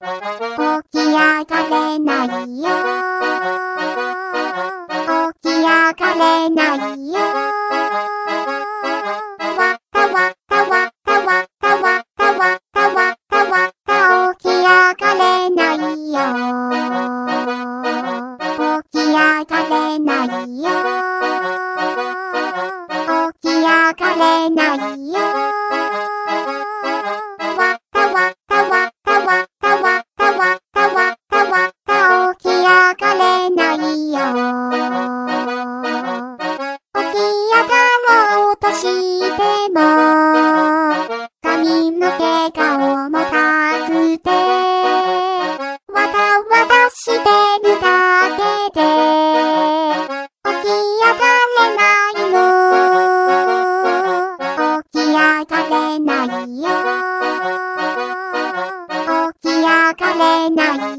起き上がれないよ。起き上がれないよ。わったわたわたわたわたわたわたわた起き上がれないよ。起き上がれないよ。起き上がれないよ。ないよ。起き上がれない